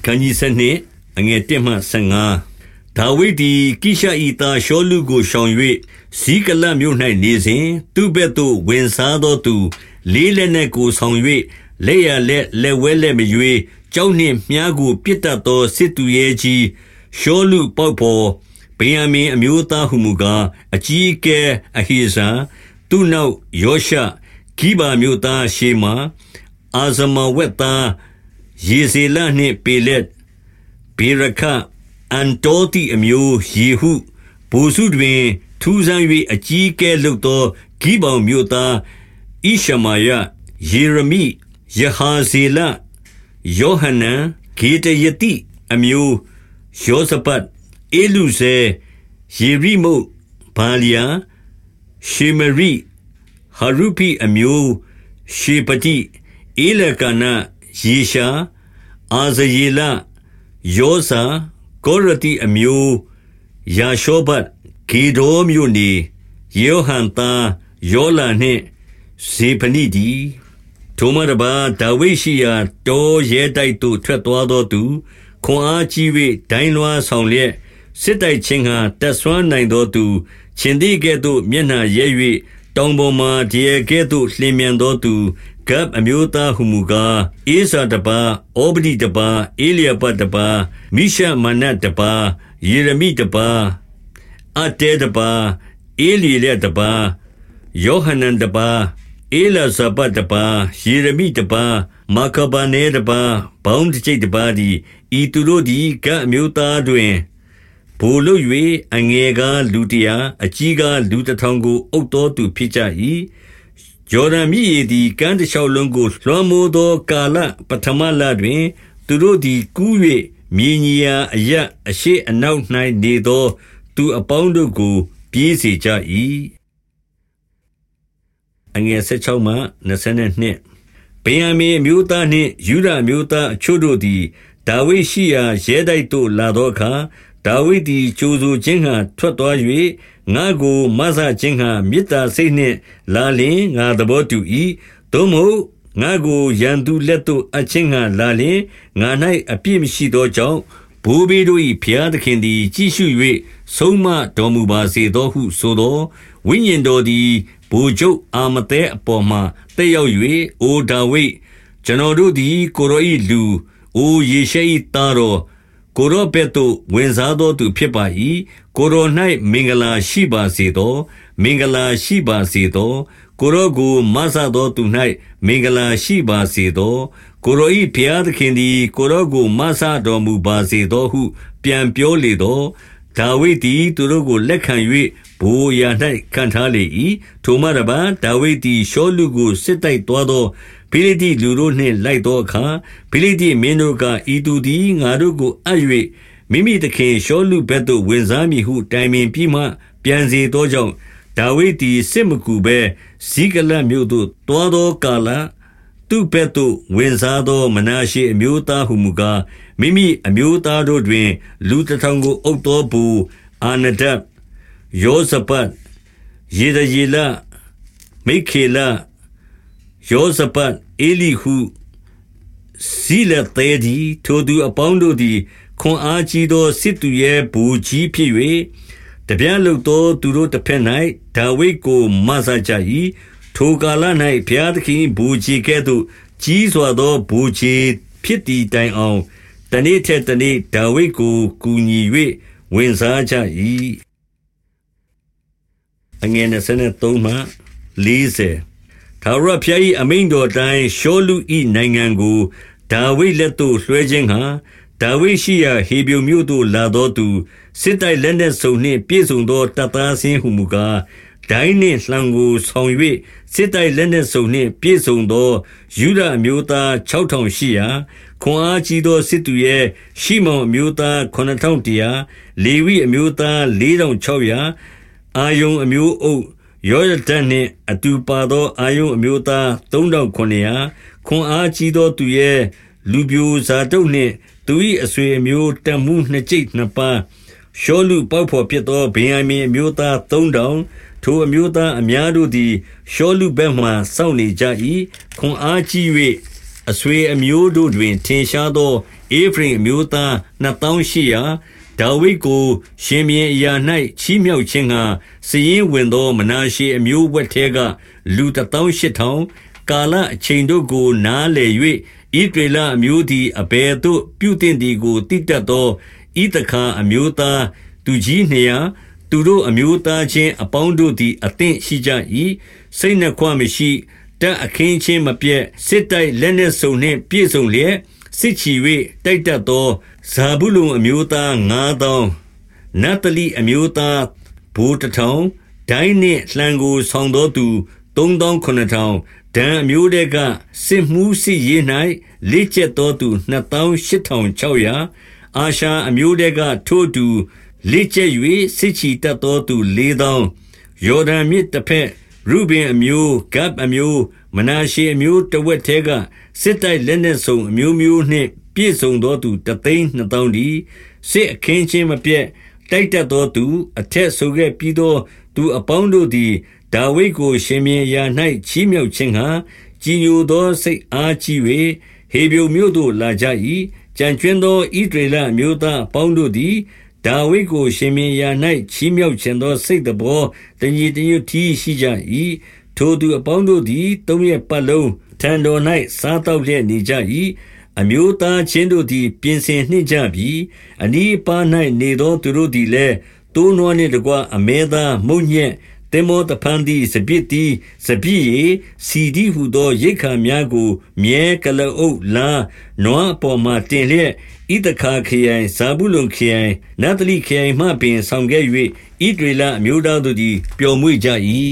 အခန်းကြီး7အငယ်1မှ15ဒါဝိဒ်သည်ကိရှ၏သားရှောလုကိုရှောင်၍ဇီးကလတ်မြို့၌နေစဉ်သူ့ဘက်သို့ဝင်စားသောသူ လေးလက်နှင့်ကိုဆောင်၍လက်ရလက်လက်ဝဲလက်မရွေကြောက်နှင့်မြားကိုပြစ်တတ်သောစစ်သူရဲ့ကြီးရှောလုပေါက်ဖော်ဗင်ယမင်အမျိုးသားဟုမူကားအကြီးအကဲအဟိဇာသူနောက်ယောရှဂိဗာမြို့သားရှေမာအာဇမဝက်သား ယေဇေလနှင့်ပေလက်ဘေရခအန်တောတိအမျိုးယေဟုဘိုစုတွင် ထူးဆန်း၍အကြီးကဲလုသောဂိဘောင်မြို့သားဣရှမာယယေရမိယဟာဇေလယောဟနန်ဂေတယတိအမျိုးယောဇပတ်အေလူဇေယေရိမုတ်ဘာလျာရှေမရိဟာရုပိအမျိုးရှေပတိအေလကနာ ယေရှာအာဇယေလယောဇာကောရတိအမျိုးယာရှောဘတ်ဂေဒေါမြို့နေယေဟန်သားယောလာနှင့်ဇေဖနိဒီထိုမရဘာဒါဝိရှိယာတောရဲတိုက်သို့ထွက်သွားသောသူခွန်အားကြီး၍ဒိုင်းလွှားဆောင်လျက်စစ်တိုက်ခြင်းဟာတက်ဆွမ်းနိုင်သောသူရှင်သည်ကဲ့သို့မျက်နှာရဲ၍ တောင်ပေါ်မှဒီရဲ့ကဲ့သို့လျင်မြန်သောသူဂပ်အမျိုးသားဟုမူကားအေဇာတပါဩပဒိတပါအေလျာပတ်တပါမိရှမနတ်တပါယေရမိတပါအတဲတပါအေလီလက်တပါယောဟနန်တပါအေလာဇဘတ်တပါယေရမိတပါမာကဘာနေတပါဘောင်းတကျိတ်တပါဒီဤသူတို့သည်ကပ်အမျိုးသားတွင် ဘိုလ်လို့၍အငယ်ကားလူတရာ အကြီးကား လူတထောင်ကို အုပ်တော်သူဖြစ်ကြ၏ယော်ဒန်မြစ်ရည်သည် ကမ်းတစ်လျှောက်လုံးကို လွှမ်းမိုးသော ကာလပထမလတွင် သူတို့သည် ကူး၍မြေညီယာအရအရှိအနောက်၌နေသော သူအပေါင်းတို့ကို ပြေးစေကြ၏အငယ်16မှ22ဗင်ယမင်မျိုးသားနှင့်ယူဒမျိုးသားအချို့တို့သည် ဒါဝိရှိရာ ရဲတိုက်သို့ လာသောအခါ ဒါဝိဒ်သည်ကြိုဆိုခြင်းဟံထွက်သွား၍ငါကိုမဆခြင်းဟံမေတ္တာစိတ်နှင့် လာလင်ငါသဘောတူ၏သို့မဟုတ်ငါကိုရန်သူလက်သို့အချင်းဟံလာလင်ငါ၌အပြစ်မရှိသောကြောင့်ဘိုးဘေးတို့၏ဖျားသခင်သည် ကြည့်ရှု၍ဆုံးမတော်မူပါစေသောဟုဆိုသောဝိညာဉ်တော်သည်ဘိုလ်ချုပ်အာမသဲအပေါ်မှတက်ရောက်၍အိုဒါဝိဒ်ကျွန်တော်တို့သည်ကိုရော၏လူအိုယေရှဲ၏သားတော် ကိုရောဘက်သို့ ဝင်စားသောသူဖြစ်ပါ၏ကိုရော၌မင်္ဂလာရှိပါစေသော မင်္ဂလာရှိပါစေသော ကိုရောကိုမဆသောသူ၌မင်္ဂလာရှိပါစေသော ကိုရော၏ဖျားသခင်သည် ကိုရောကိုမဆတော်မူပါစေသောဟု ပြန်ပြောလေသောဒါဝိဒ်သည် သူတို့ကို လက်ခံ၍ဘိုးရာ၌ခံထားလေ၏ထိုမှတပါဒါဝိဒ်သည် ရှောလူကို စစ်တိုက်သွားသော ဖိလိတိလူတို့နှင့်လိုက်သောအခါဖိလိတိမင်းတို့ကဤသူသည်ငါတို့ကိုအပ်၍မိမိသခင်ရှောလူဘက်သို့ဝင်စားမည်ဟုတိုင်ပင်ပြီးမှပြန်စေသောကြောင့်ဒါဝိဒ်သည်စစ်မကူဘဲဇိကလတ်မြို့သို့တွားသောကာလသူ့ဘက်သို့ဝင်စားသောမနာရှေအမျိုးသားဟုမူကားမိမိအမျိုးသားတို့တွင် လူတထောင်ကိုအုပ်တော်ဘူးအာနဒပ်ယောဇပတ်ယေဒယေလမိခေလ ယောဇပတ်အေလိဟုဇိလသဲဒီထိုသူအပေါင်းတို့သည်ခွန်အားကြီးသောစစ်သူရဲ့ဘူကြီးဖြစ်၍တပြားလုသောသူတို့တစ်ဖက်၌ဒါဝိဒ်ကိုမဆကြ၏ထိုကာလ၌ဘုရားသခင်ဘူကြီးကဲ့သို့ကြီးစွာသောဘူကြီးဖြစ်တည်တိုင်အောင်တနေ့ထက်တနေ့ဒါဝိဒ်ကိုကူညီ၍ဝင်စားကြ၏အငယ်23မှ40 ထာဝရဘုရား၏အမိန့်တော်တိုင်းရှောလူ၏နိုင်ငံကိုဒါဝိဒ်လက်သို့လွှဲခြင်းဟာဒါဝိဒ်ရှိရာဟေဗြုန်မြို့သို့လာသောသူစစ်တိုက်လက်နက်စုံနှင့်ပြည့်စုံသောတပ်သားစင်းဟုမူကားဒိုင်းနှင့်လှံကိုဆောင်၍စစ်တိုက်လက်နက်စုံနှင့်ပြည့်စုံသောယူဒအမျိုးသား6000ရှိရာခွန်အားကြီးသောစစ်သူရဲ့ရှီမုန်အမျိုးသား9100လေဝိအမျိုးသား4600အာယုံအမျိုးအုပ် ယောယဒန်နှင့်အတူပါသော အာယုန်အမျိုးသား3900ခွန်အားကြီးသောသူရဲ့လူပြိုဇာတုတ်နှင့်သူ၏အဆွေအမျိုးတမှုနှစ်ကျိတ်နှစ်ပါးရှောလူပေါက်ဖော်ဖြစ်သောဗင်ယမင်အမျိုးသား3000ထိုအမျိုးသားအများတို့သည်ရှောလူဘက်မှစောင့်နေကြ၏ခွန်အားကြီး၍အဆွေအမျိုးတို့တွင် ထင်ရှားသောဧဖရိမ်အမျိုးသားနှစ်သောင်းရှစ်ရာ ဒါဝိဒ်ကို ရှင်ဘုရင်အရာ၌ချီးမြှောက်ခြင်းငှါ စာရင်းဝင်သော မနာရှေအမျိုးဝက်ထဲက လူတသောင်းရှစ်ထောင် ကာလအချိန်တို့ကို နားလည်၍ဣသရေလအမျိုးသည် အဘယ်သို့ ပြုသင့်သည်ကို သိတတ်သော ဣသခါအမျိုးသား သူကြီးနှစ်ရာ သူတို့အမျိုးသားချင်းအပေါင်းတို့သည် အသင့်ရှိကြ၏စိတ်နှခွမရှိ တပ်အခင်းချင်းမပြတ်စစ်တိုက်လက်နှင့်စုံနှင့် ပြည့်စုံလျက် စစ်ချီ၍တိုက်တတ်သော ဇာဘူးလုံအမျိုးသား9000နတ်တလိအမျိုးသားဘိုးတထောင်ဒိုင်းနှင့်လှံကိုဆောင်သောသူ3900ဒံအမျိုးတဲကစစ်မှုစစ်ရေး၌လက်ကျက်သောသူ28600အာရှာအမျိုးတဲကထိုသူလက်ကျက်၍စစ်ချီတတ်သောသူ4000ယော်ဒန်မြစ်တစ်ဖက်ရုဘင်အမျိုးဂပ်အမျိုးမနာရှေအမျိုးတဝက်ထဲကစစ်တိုက်လက်နက်ဆုံအမျိုးမျိုးနှင့် ပြည့်စုံသောသူတသိန်းနှစ်သောင်းဒီစစ်အခင်းချင်းမပြတ်တိုက်တတ်သောသူအထက်ဆိုခဲ့ပြီးသောသူအပေါင်းတို့သည်ဒါဝိဒ်ကိုရှင်မြင်းရာ၌ချီးမြှောက်ခြင်းဟာကြည်ညိုသောစိတ်အားကြီး၍ဟေဗြုန်မြို့သို့လာကြ၏ကြံကျွင်းသောဣဒရေလမျိုးသားအပေါင်းတို့သည်ဒါဝိဒ်ကိုရှင်မြင်းရာ၌ချီးမြှောက်ခြင်းသောစိတ်တော်တညီတညွတ်တီးရှိကြ၏ထိုသူအပေါင်းတို့သည်သုံးရက်ပတ်လုံးထံတော်၌စားတောက်လျက်နေကြ၏ အမျိုးသားချင်းတို့သည် ပြင်ဆင်နှင့်ကြပြီ အနီးပါ၌နေသောသူတို့သည်လည်းတိုးနွားနှင့်တကွ အမဲသား မုံညက်တင်မောတဖန်သည်စပစ်သည်စပစ်ရီစီဒီဟုသော ရိတ်ခါများကို မြဲကလအုပ်လာနွားအပေါ်မှတင်လျက်ဣတခါခရိုင် ဇာဘူးလုံခရိုင်နတ်တလိခရိုင်မှပင် ဆောင်ခဲ့၍ဣဒရေလအမျိုးသားတို့သည် ပျော်မွေ့ကြ၏